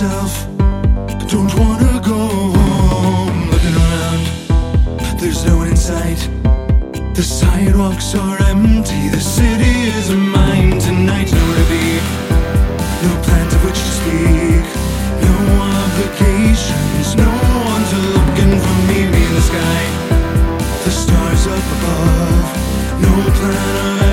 myself. I don't wanna go home. Looking around There's no one in sight. The sidewalks are empty. The city is mine. Tonight Nowhere to be No plans of which to speak. No obligations. No one's looking for me Me in the sky. The stars up above. No plan